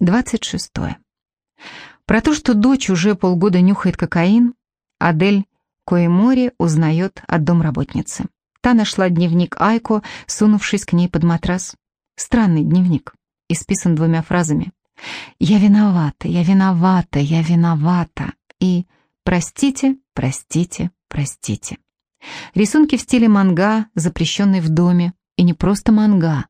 26. Про то, что дочь уже полгода нюхает кокаин, Адель Коэмори узнает от домработницы. Та нашла дневник Айко, сунувшись к ней под матрас. Странный дневник, исписан двумя фразами. «Я виновата, я виновата, я виновата» и «Простите, простите, простите». Рисунки в стиле манга, запрещенный в доме, и не просто манга,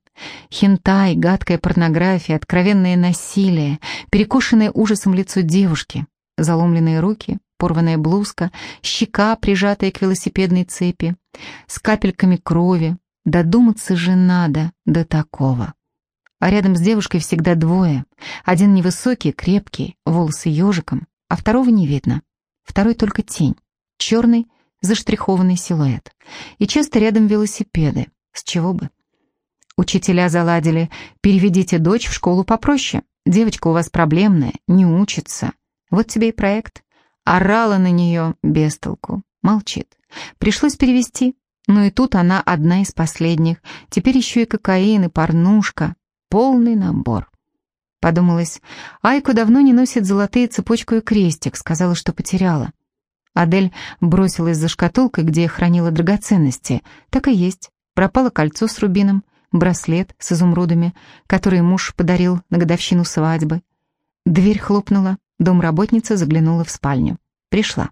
Хентай, гадкая порнография, откровенное насилие, перекошенное ужасом лицо девушки, заломленные руки, порванная блузка, щека, прижатая к велосипедной цепи, с капельками крови. Додуматься же надо до такого. А рядом с девушкой всегда двое. Один невысокий, крепкий, волосы ежиком, а второго не видно. Второй только тень, черный, заштрихованный силуэт. И часто рядом велосипеды. С чего бы? Учителя заладили. Переведите дочь в школу попроще. Девочка у вас проблемная, не учится. Вот тебе и проект. Орала на нее без толку. Молчит. Пришлось перевести. Ну и тут она одна из последних. Теперь еще и кокаин, и порнушка. Полный набор. Подумалось, Айку давно не носит золотые цепочку и крестик, сказала, что потеряла. Адель бросилась за шкатулкой, где хранила драгоценности. Так и есть. Пропало кольцо с рубином, браслет с изумрудами, который муж подарил на годовщину свадьбы. Дверь хлопнула, домработница заглянула в спальню. Пришла.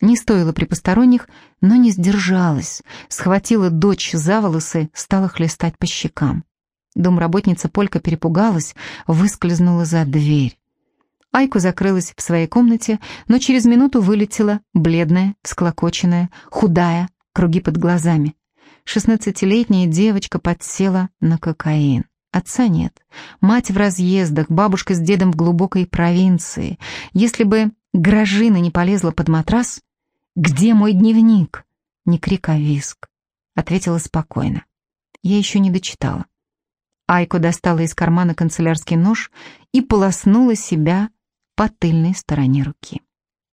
Не стоило при посторонних, но не сдержалась. Схватила дочь за волосы, стала хлестать по щекам. Домработница Полька перепугалась, выскользнула за дверь. Айку закрылась в своей комнате, но через минуту вылетела, бледная, всклокоченная, худая, круги под глазами. Шестнадцатилетняя девочка подсела на кокаин. Отца нет. Мать в разъездах, бабушка с дедом в глубокой провинции. Если бы Грожина не полезла под матрас, «Где мой дневник?» Не крик, а виск. Ответила спокойно. Я еще не дочитала. Айко достала из кармана канцелярский нож и полоснула себя по тыльной стороне руки.